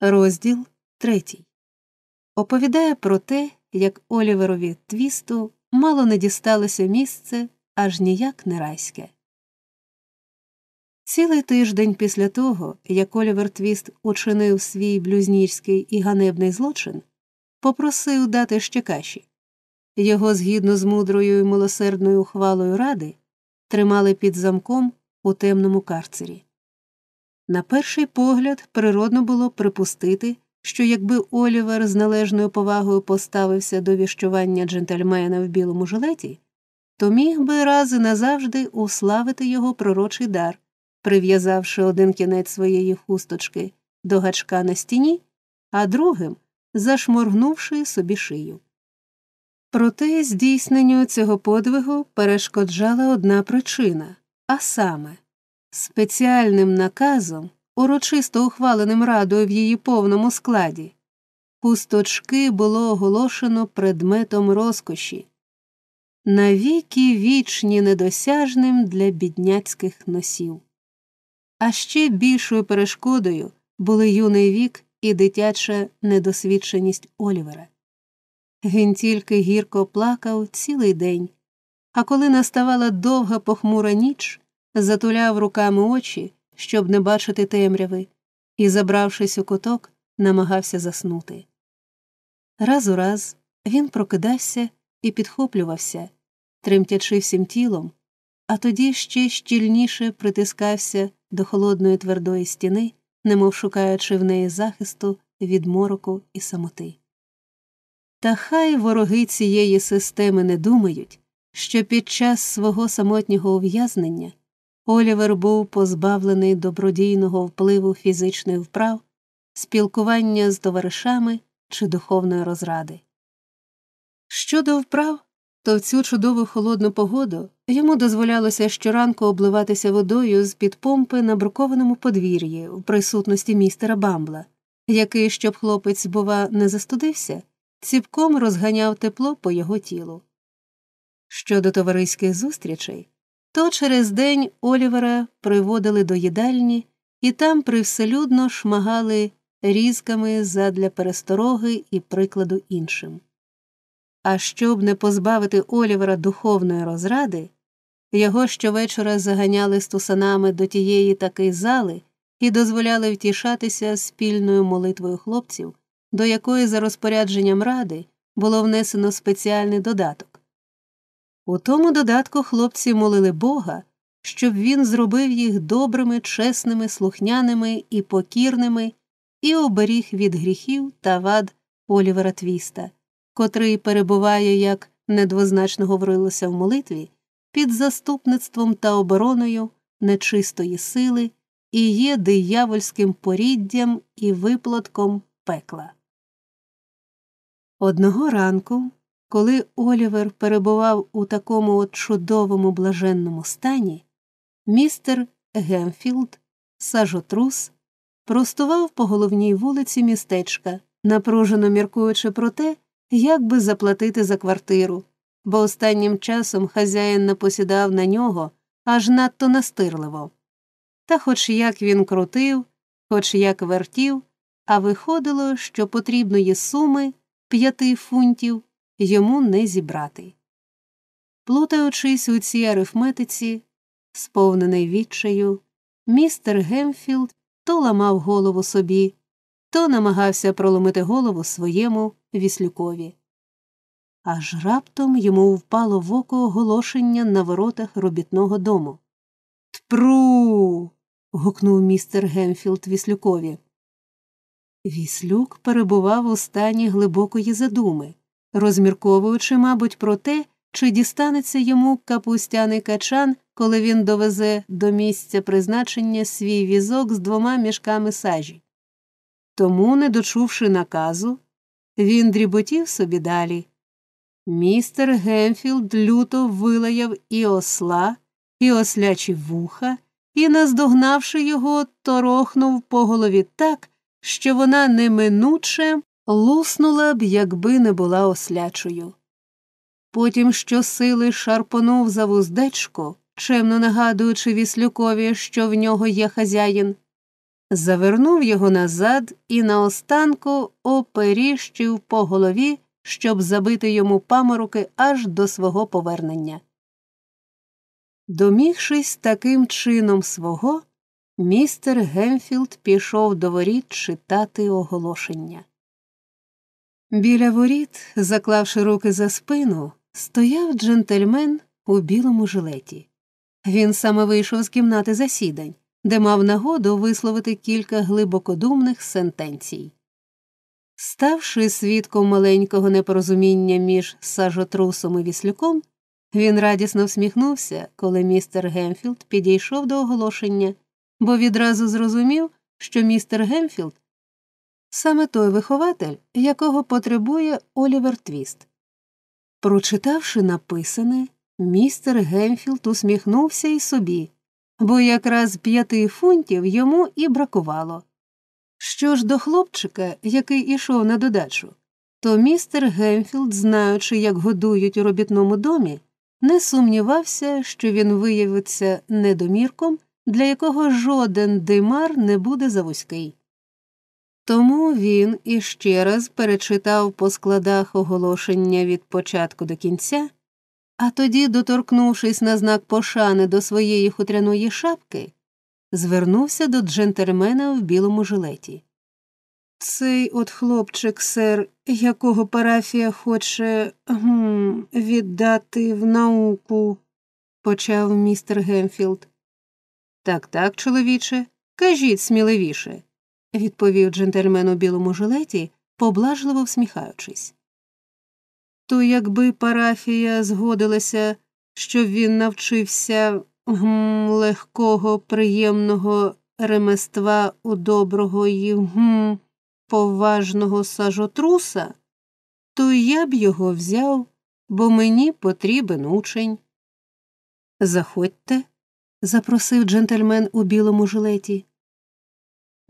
Розділ третій оповідає про те, як Оліверові твісту мало не дісталося місце аж ніяк не райське. Цілий тиждень після того, як Олівер Твіст учинив свій блюзнірський і ганебний злочин, попросив дати ще каші. Його, згідно з мудрою і милосердною ухвалою ради, тримали під замком у темному карцері. На перший погляд, природно було припустити, що якби Олівер з належною повагою поставився до віщування джентльмена в білому жилеті, то міг би раз і назавжди уславити його пророчий дар, прив'язавши один кінець своєї хусточки до гачка на стіні, а другим зашморгнувши собі шию. Проте здійсненню цього подвигу перешкоджала одна причина, а саме спеціальним наказом, урочисто ухваленим радою в її повному складі, пусточки було оголошено предметом розкоші, навіки вічні недосяжним для бідняцьких носів. А ще більшою перешкодою були юний вік і дитяча недосвідченість Олівера. Він тільки гірко плакав цілий день, а коли наставала довга похмура ніч, затуляв руками очі, щоб не бачити темряви, і, забравшись у куток, намагався заснути. Раз у раз він прокидався і підхоплювався, тремтячи всім тілом, а тоді ще щільніше притискався до холодної твердої стіни, немов шукаючи в неї захисту від мороку і самоти. Та хай вороги цієї системи не думають, що під час свого самотнього ув'язнення Олівер був позбавлений добродійного впливу фізичних вправ, спілкування з товаришами чи духовної розради. Щодо вправ, то в цю чудову холодну погоду йому дозволялося щоранку обливатися водою з під помпи на брукованому подвір'ї в присутності містера Бамбла, який, щоб хлопець, бува, не застудився, ціпком розганяв тепло по його тілу. Щодо товариських зустрічей, то через день Олівера приводили до їдальні і там привселюдно шмагали різками задля перестороги і прикладу іншим. А щоб не позбавити Олівера духовної розради, його щовечора заганяли стусанами до тієї таки зали і дозволяли втішатися спільною молитвою хлопців, до якої за розпорядженням ради було внесено спеціальний додаток. У тому додатку хлопці молили Бога, щоб він зробив їх добрими, чесними, слухняними і покірними і оберіг від гріхів та вад Олівера Твіста, котрий перебуває, як недвозначно говорилося в молитві, під заступництвом та обороною нечистої сили і є диявольським поріддям і виплодком пекла. Одного ранку, коли Олівер перебував у такому от чудовому блаженному стані, містер Гемфілд, сажотрус, простував по головній вулиці містечка, напружено міркуючи про те, як би заплатити за квартиру, бо останнім часом хазяїн напосідав на нього аж надто настирливо. Та хоч як він крутив, хоч як вертів, а виходило, що потрібної суми п'яти фунтів йому не зібрати. Плутаючись у цій арифметиці, сповнений відчаю, містер Гемфілд то ламав голову собі, то намагався проломити голову своєму віслюкові. Аж раптом йому впало в око оголошення на воротах робітного дому. Тпру. гукнув містер Гемфілд віслюкові. Віслюк перебував у стані глибокої задуми, розмірковуючи, мабуть, про те, чи дістанеться йому капустяний качан, коли він довезе до місця призначення свій візок з двома мішками сажі. Тому, не дочувши наказу, він дріботів собі далі. Містер Гемфілд люто вилаяв і осла, і ослячі вуха, і, наздогнавши його, торохнув по голові так, що вона неминуче луснула б, якби не була ослячою. Потім щосили шарпонув за вуздечку, чемно нагадуючи віслюкові, що в нього є хазяїн, завернув його назад і наостанку оперіщив по голові, щоб забити йому памороки аж до свого повернення. Домігшись таким чином свого, містер Гемфілд пішов до воріт читати оголошення. Біля воріт, заклавши руки за спину, стояв джентльмен у білому жилеті. Він саме вийшов з кімнати засідань, де мав нагоду висловити кілька глибокодумних сентенцій. Ставши свідком маленького непорозуміння між сажотрусом і віслюком, він радісно всміхнувся, коли містер Гемфілд підійшов до оголошення, бо відразу зрозумів, що містер Гемфілд саме той вихователь, якого потребує Олівер Твіст. Прочитавши написане, містер Гемфілд усміхнувся і собі, бо якраз п'яти фунтів йому і бракувало. Що ж до хлопчика, який ішов на додачу, то містер Гемфілд, знаючи, як годують у робітному домі, не сумнівався, що він виявиться недомірком, для якого жоден димар не буде завузький. Тому він іще раз перечитав по складах оголошення від початку до кінця, а тоді, доторкнувшись на знак пошани до своєї хутряної шапки, звернувся до джентльмена в білому жилеті. Цей от хлопчик, сер, якого парафія хоче гм, віддати в науку, почав містер Гемфілд. Так, так, чоловіче, кажіть сміливіше, відповів джентльмен у білому жилеті, поблажливо всміхаючись. То якби парафія згодилася, щоб він навчився гм, легкого, приємного ремества у доброго і гм, поважного сажотруса, то я б його взяв, бо мені потрібен учень. Заходьте, запросив джентльмен у білому жилеті.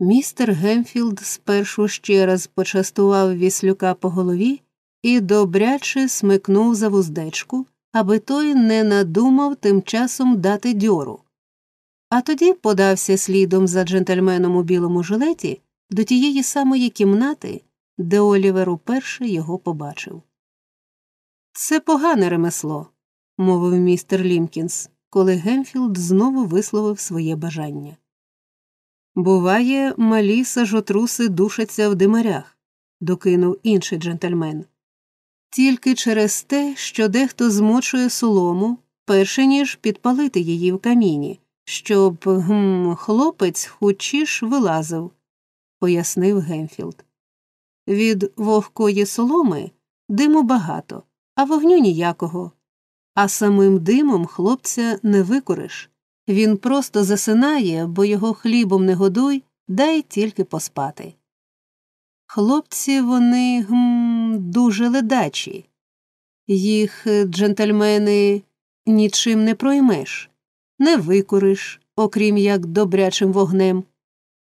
Містер Гемфілд спершу ще раз почастував віслюка по голові і добряче смикнув за вуздечку, аби той не надумав тим часом дати дьору. А тоді подався слідом за джентльменом у білому жилеті до тієї самої кімнати, де Олівер уперше його побачив. Це погане ремесло, мовив містер Лімкінс, коли Гемфілд знову висловив своє бажання. Буває, малі сажотруси душаться в димарях, докинув інший джентльмен. Тільки через те, що дехто змочує солому, перше ніж підпалити її в каміні, щоб гм, хлопець хучіш вилазив, пояснив Гемфілд. Від вогкої соломи диму багато, а вогню ніякого. А самим димом хлопця не викуриш. Він просто засинає, бо його хлібом не годуй, дай тільки поспати. Хлопці вони гм, дуже ледачі. Їх джентльмени нічим не проймеш, не викуриш, окрім як добрячим вогнем.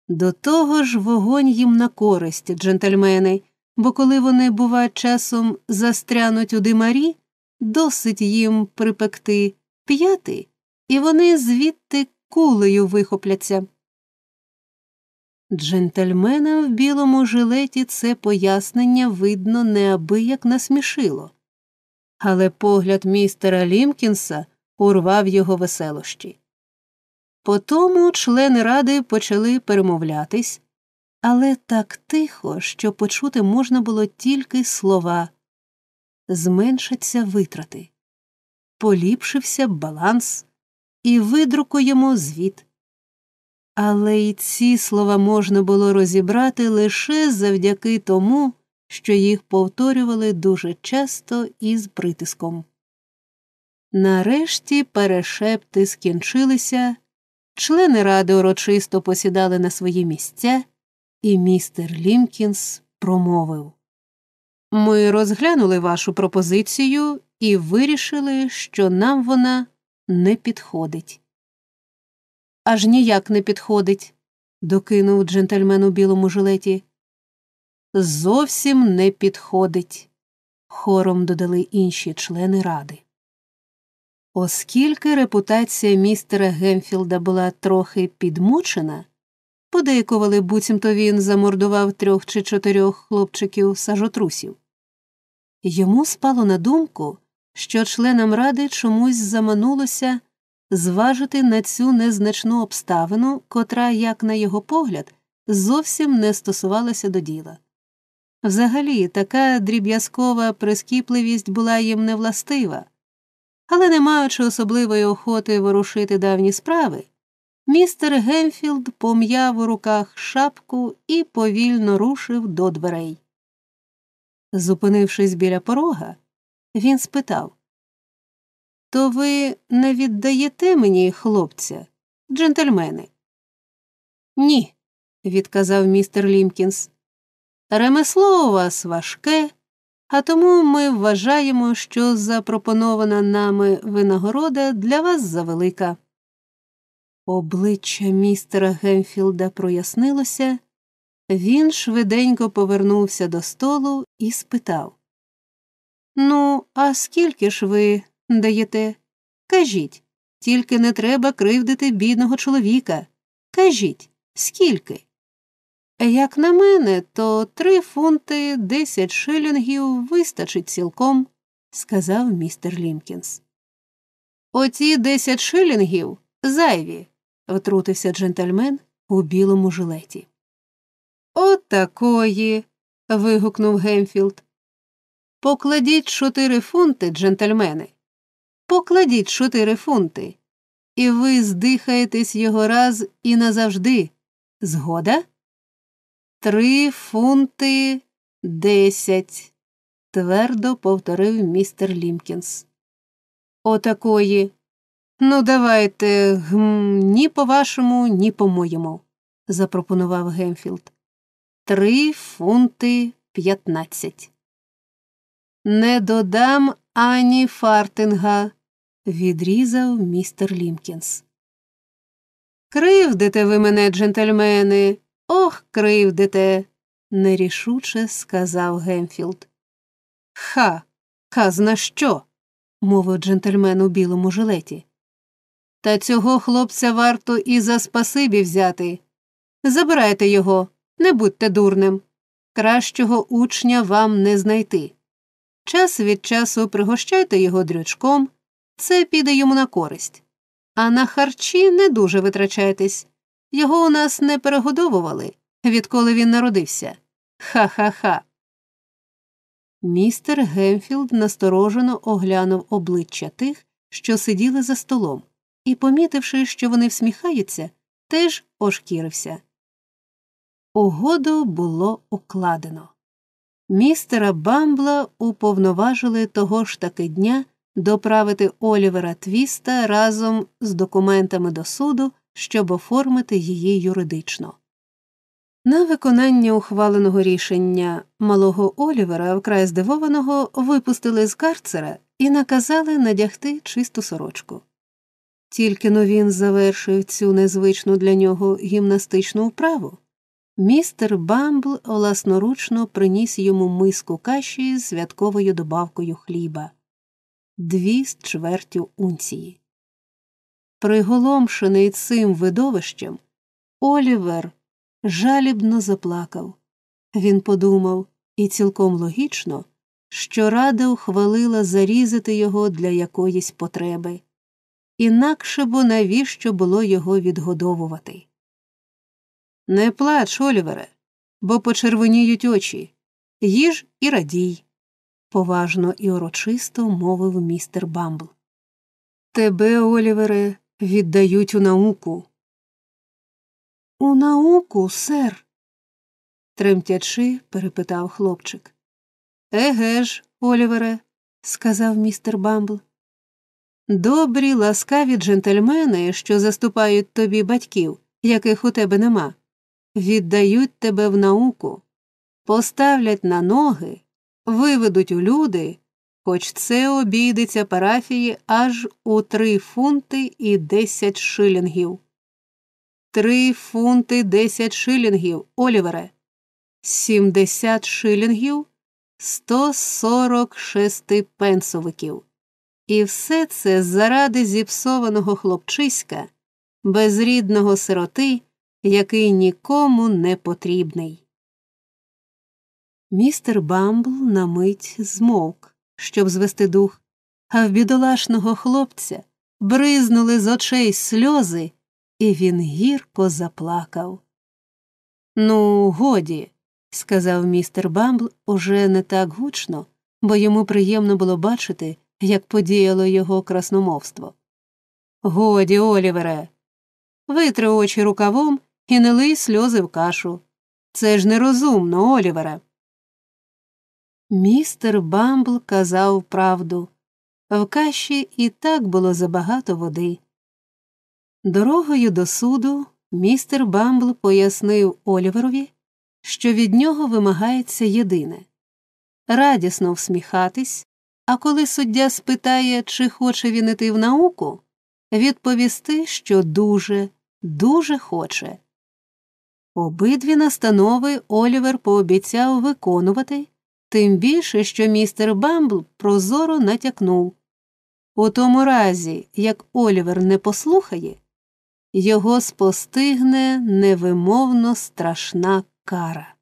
До того ж вогонь їм на користь, джентльмени, бо коли вони, бува, часом застрянуть у димарі, досить їм припекти п'яти, і вони звідти кулею вихопляться. Джентльмена в білому жилеті це пояснення, видно, неабияк насмішило, але погляд містера Лімкінса урвав його веселощі. Потому члени ради почали перемовлятись, але так тихо, що почути можна було тільки слова зменшаться витрати, поліпшився баланс і видрукуємо звіт. Але й ці слова можна було розібрати лише завдяки тому, що їх повторювали дуже часто і з притиском. Нарешті перешепти скінчилися, члени ради урочисто посідали на свої місця, і містер Лімкінс промовив Ми розглянули вашу пропозицію і вирішили, що нам вона не підходить. Аж ніяк не підходить, докинув джентльмен у білому жилеті. Зовсім не підходить, хором додали інші члени ради. Оскільки репутація містера Гемфілда була трохи підмочена, подейкували, буцімто він замордував трьох чи чотирьох хлопчиків сажотрусів. Йому спало на думку, що членам ради чомусь заманулося зважити на цю незначну обставину, котра, як на його погляд, зовсім не стосувалася до діла. Взагалі, така дріб'язкова прискіпливість була їм невластива, але, не маючи особливої охоти ворушити давні справи, містер Гемфілд пом'яв у руках шапку і повільно рушив до дверей. Зупинившись біля порога, він спитав То ви не віддаєте мені хлопця, джентльмени? Ні, відказав містер Лімкінс. Ремесло у вас важке, а тому ми вважаємо, що запропонована нами винагорода для вас завелика. Обличчя містера Гемфілда прояснилося, він швиденько повернувся до столу і спитав Ну, а скільки ж ви даєте? Кажіть, тільки не треба кривдити бідного чоловіка. Кажіть, скільки? Як на мене, то три фунти десять шилінгів вистачить цілком, сказав містер Лімкінс. Оці десять шилінгів зайві, втрутився джентльмен у білому жилеті. От такої. вигукнув Гемфілд. Покладіть чотири фунти, джентльмени. Покладіть чотири фунти, і ви здихаєтесь його раз і назавжди. Згода? Три фунти десять, твердо повторив містер Лімкінс. Отакої. Ну, давайте гм, ні по вашому, ні по моєму, запропонував Гемфілд. Три фунти п'ятнадцять. Не додам ані фартинга, відрізав містер Лімкінс. Кривдите ви мене, джентльмени, ох, кривдите, нерішуче сказав Гемфілд. Ха, казна що? мовив джентльмен у білому жилеті. Та цього хлопця варто і за спасибі взяти. Забирайте його, не будьте дурним. Кращого учня вам не знайти. Час від часу пригощайте його дрючком, це піде йому на користь. А на харчі не дуже витрачайтесь. Його у нас не перегодовували, відколи він народився. Ха ха ха. Містер Гемфілд насторожено оглянув обличчя тих, що сиділи за столом, і, помітивши, що вони всміхаються, теж ошкірився. Угоду було укладено. Містера Бамбла уповноважили того ж таки дня доправити Олівера Твіста разом з документами до суду, щоб оформити її юридично. На виконання ухваленого рішення малого Олівера, вкрай здивованого, випустили з карцера і наказали надягти чисту сорочку. Тільки но він завершив цю незвичну для нього гімнастичну вправу. Містер Бамбл власноручно приніс йому миску каші з святковою добавкою хліба дві з чвертю унції. Приголомшений цим видовищем, Олівер жалібно заплакав. Він подумав, і цілком логічно, що рада ухвалила зарізати його для якоїсь потреби, інакше бо навіщо було його відгодовувати. Не плач, Олівере, бо почервоніють очі. Їж і радій, поважно і урочисто мовив містер Бамбл. Тебе, Олівере, віддають у науку. У науку, сер. тремтячи, перепитав хлопчик. Еге ж, Олівере, сказав містер Бамбл. Добрі, ласкаві джентльмени, що заступають тобі батьків, яких у тебе нема, віддають тебе в науку, поставлять на ноги, виведуть у люди, хоч це обійдеться парафії аж у три фунти і десять шилінгів. Три фунти десять шилінгів, Олівере, сімдесят шилінгів, сто сорок шести пенсовиків. І все це заради зіпсованого хлопчиська, безрідного сироти який нікому не потрібний. Містер Бамбл на мить змовк, щоб звести дух, а в бідолашного хлопця бризнули з очей сльози, і він гірко заплакав. Ну, годі, сказав містер Бамбл уже не так гучно, бо йому приємно було бачити, як подіяло його красномовство. Годі, Олівере, витри очі рукавом і не лий сльози в кашу. Це ж нерозумно, Олівере. Містер Бамбл казав правду. В каші і так було забагато води. Дорогою до суду містер Бамбл пояснив Оліверові, що від нього вимагається єдине радісно всміхатись, а коли суддя спитає, чи хоче він іти в науку, відповісти, що дуже, дуже хоче. Обидві настанови Олівер пообіцяв виконувати, тим більше, що містер Бамбл прозоро натякнув у тому разі, як Олівер не послухає, його спостигне невимовно страшна кара.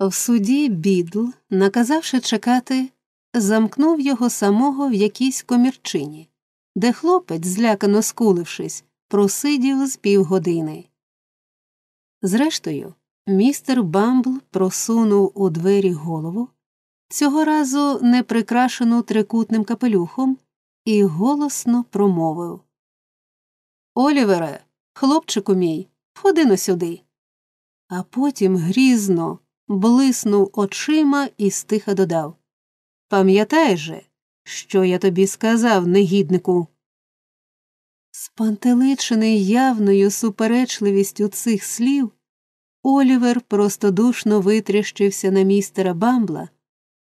В суді бідл, наказавши чекати, замкнув його самого в якійсь комірчині, де хлопець, злякано скулившись, просидів з півгодини. Зрештою, містер Бамбл просунув у двері голову, цього разу не прикрашену трикутним капелюхом, і голосно промовив Олівере, хлопчику мій, ходи но сюди. А потім грізно блиснув очима і стиха додав Пам'ятай же, що я тобі сказав, негіднику. Спантеличений явною суперечливістю цих слів, Олівер простодушно витріщився на містера Бамбла,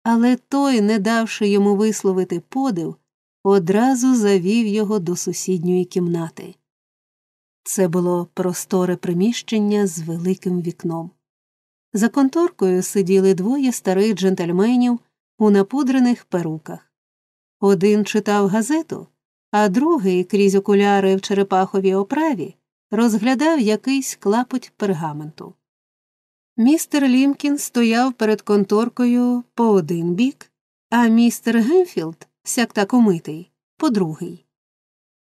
але той, не давши йому висловити подив, одразу завів його до сусідньої кімнати. Це було просторе приміщення з великим вікном. За конторкою сиділи двоє старих джентльменів у напудрених перуках. Один читав газету, а другий, крізь окуляри в черепаховій оправі, розглядав якийсь клапоть пергаменту. Містер Лімкін стояв перед конторкою по один бік, а містер Гемфілд, сяк так умитий, по другий.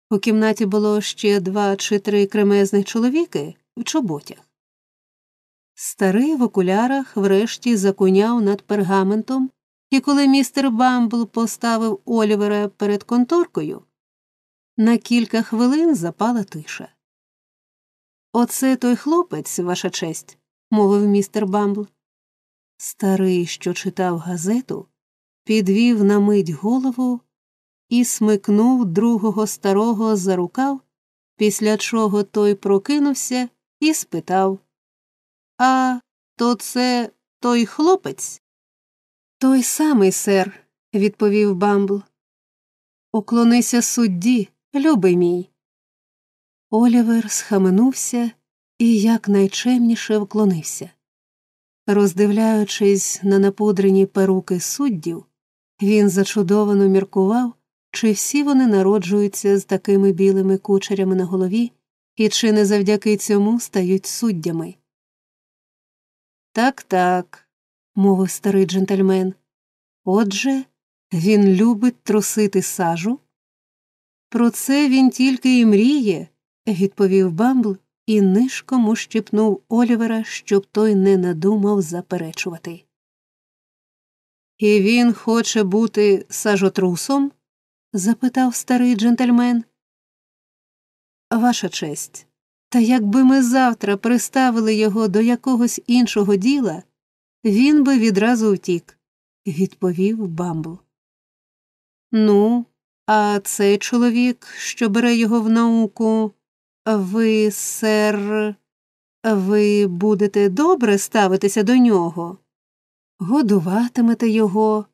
У кімнаті було ще два чи три кремезних чоловіки в чоботях. Старий в окулярах врешті закуняв над пергаментом, і коли містер Бамбл поставив Олівера перед конторкою, на кілька хвилин запала тиша. Оце той хлопець, ваша честь, мовив містер Бамбл. Старий, що читав газету, підвів на мить голову і смикнув другого старого за рукав, після чого той прокинувся і спитав А то це той хлопець? Той самий, сер, відповів Бамбл. Уклонися судді, любий мій. Олівер схаменувся і якнайчемніше вклонився. Роздивляючись на напудрені перуки суддів, він зачудовано міркував, чи всі вони народжуються з такими білими кучерями на голові і чи не завдяки цьому стають суддями. Так, так, мовив старий джентльмен. Отже, він любить трусити сажу. Про це він тільки і мріє, відповів Бамбл і нишком ущипнув Олівера, щоб той не надумав заперечувати. І він хоче бути сажотрусом? запитав старий джентльмен. Ваша честь, та якби ми завтра приставили його до якогось іншого діла, він би відразу втік, відповів Бамбл. Ну, а цей чоловік, що бере його в науку, ви, сер, ви будете добре ставитися до нього, годуватимете його,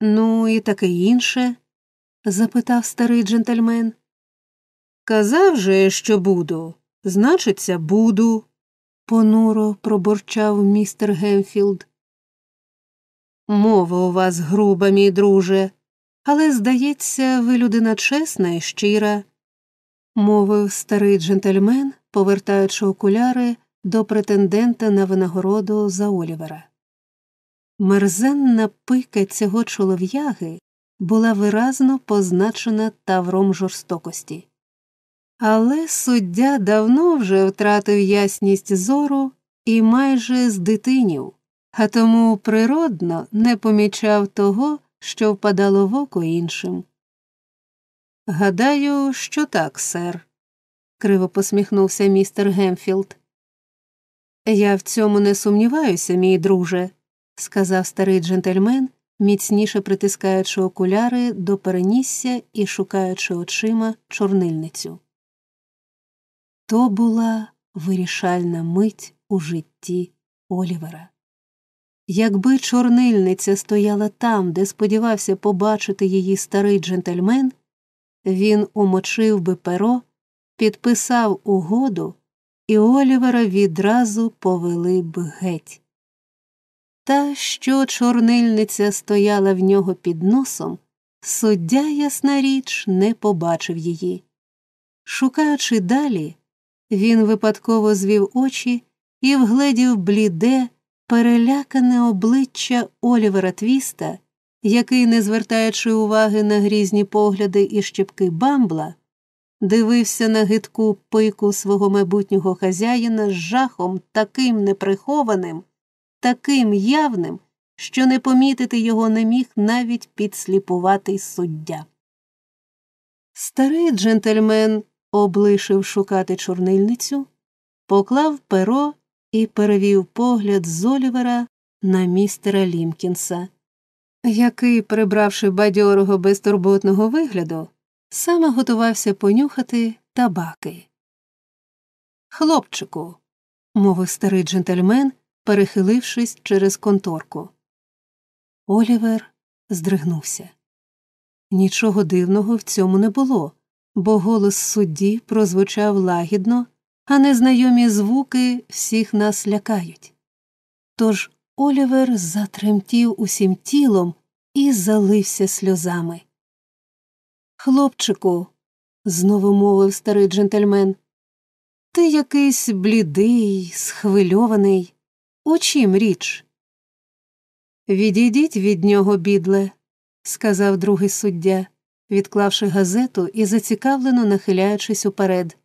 ну і таке інше? запитав старий джентльмен. Казав же, що буду, значиться, буду, понуро пробурчав містер Гемфілд. Мова у вас груба, мій друже, але, здається, ви людина чесна і щира, мовив старий джентльмен, повертаючи окуляри до претендента на винагороду за Олівера. Мерзенна пика цього чолов'яги була виразно позначена тавром жорстокості. Але суддя давно вже втратив ясність зору і майже здитинів, а тому природно не помічав того, що впадало в око іншим. Гадаю, що так, сер, криво посміхнувся містер Гемфілд. Я в цьому не сумніваюся, мій друже, сказав старий джентльмен, міцніше притискаючи окуляри до перенісся і шукаючи очима чорнильницю. То була вирішальна мить у житті Олівера. Якби чорнильниця стояла там, де сподівався побачити її старий джентльмен, він умочив би перо, підписав угоду, і Олівера відразу повели б геть. Та що чорнильниця стояла в нього під носом, суддя, ясна річ, не побачив її. Шукаючи далі, він випадково звів очі і вгледів бліде, перелякане обличчя Олівера Твіста, який, не звертаючи уваги на грізні погляди і щепки бамбла, дивився на гидку пику свого майбутнього хазяїна з жахом таким неприхованим, таким явним, що не помітити його не міг навіть підсліпуватий суддя. Старий джентльмен облишив шукати чорнильницю, поклав перо і перевів погляд з Олівера на містера Лімкінса, який, прибравши бадьорого безтурботного вигляду, саме готувався понюхати табаки. Хлопчику, мовив старий джентльмен, перехилившись через конторку. Олівер здригнувся. Нічого дивного в цьому не було, бо голос судді прозвучав лагідно, а незнайомі звуки всіх нас лякають. Тож Олівер затремтів усім тілом і залився сльозами. Хлопчику, знову мовив старий джентльмен, ти якийсь блідий, схвильований. У чим річ? Відійдіть від нього, бідле, сказав другий суддя, відклавши газету і зацікавлено нахиляючись уперед.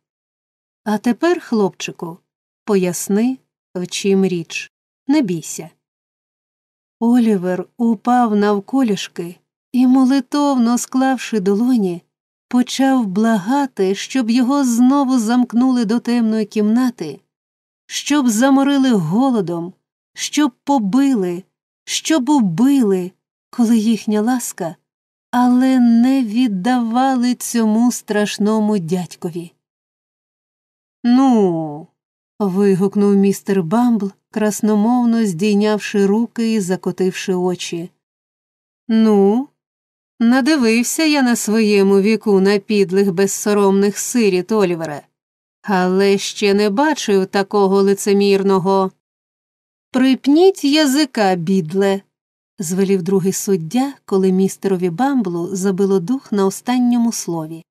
А тепер, хлопчику, поясни, в чим річ. Не бійся. Олівер упав навколішки і, молитовно склавши долоні, почав благати, щоб його знову замкнули до темної кімнати, щоб заморили голодом, щоб побили, щоб убили, коли їхня ласка, але не віддавали цьому страшному дядькові. Ну. вигукнув містер Бамбл, красномовно здійнявши руки і закотивши очі. Ну, надивився я на своєму віку на підлих безсоромних сиріт Олівера, але ще не бачив такого лицемірного. Припніть язика, бідле, звелів другий суддя, коли містерові Бамблу забило дух на останньому слові.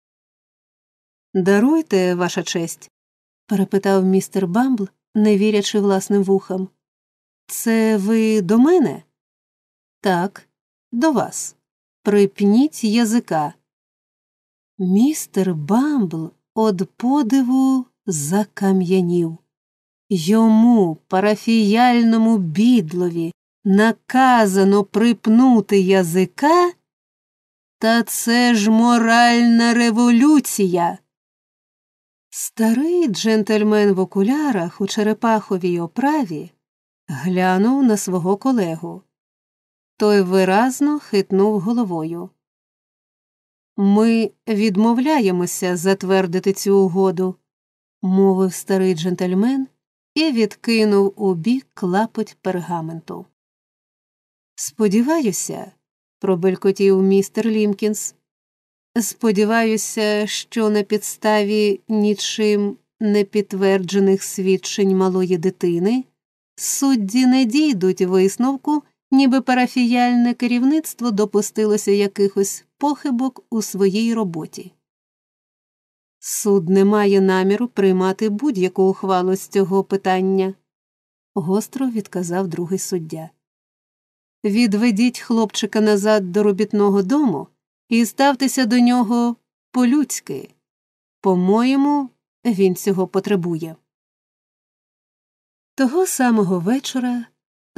Даруйте, ваша честь, перепитав містер Бамбл, не вірячи власним вухам. Це ви до мене? Так, до вас. Припніть язика. Містер Бамбл од подиву закам'янів. Йому, парафіяльному бідлові, наказано припнути язика? Та це ж моральна революція. Старий джентльмен в окулярах у черепаховій оправі глянув на свого колегу. Той виразно хитнув головою. Ми відмовляємося затвердити цю угоду, мовив старий джентльмен і відкинув у бік клапоть пергаменту. Сподіваюся, пробелькотів містер Лімкінс. Сподіваюся, що на підставі нічим не підтверджених свідчень малої дитини судді не дійдуть висновку, ніби парафіяльне керівництво допустилося якихось похибок у своїй роботі. Суд не має наміру приймати будь-яку ухвалу з цього питання, гостро відказав другий суддя. Відведіть хлопчика назад до робітного дому і ставтеся до нього по-людськи. По-моєму, він цього потребує. Того самого вечора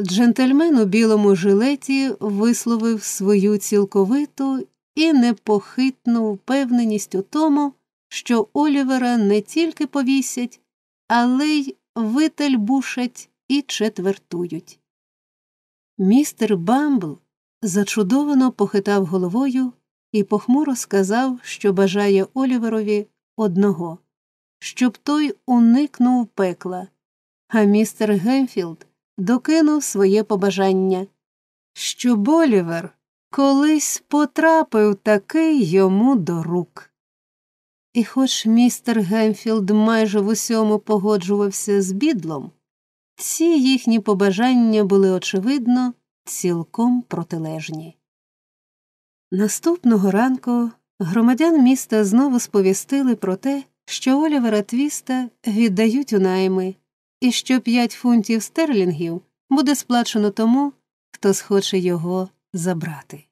джентльмен у білому жилеті висловив свою цілковиту і непохитну впевненість у тому, що Олівера не тільки повісять, але й вительбушать і четвертують. Містер Бамбл зачудовано похитав головою і похмуро сказав, що бажає Оліверові одного, щоб той уникнув пекла, а містер Гемфілд докинув своє побажання, щоб Олівер колись потрапив такий йому до рук. І хоч містер Гемфілд майже в усьому погоджувався з бідлом, ці їхні побажання були, очевидно, цілком протилежні. Наступного ранку громадян міста знову сповістили про те, що Олівера Твіста віддають у найми, і що п'ять фунтів стерлінгів буде сплачено тому, хто схоче його забрати.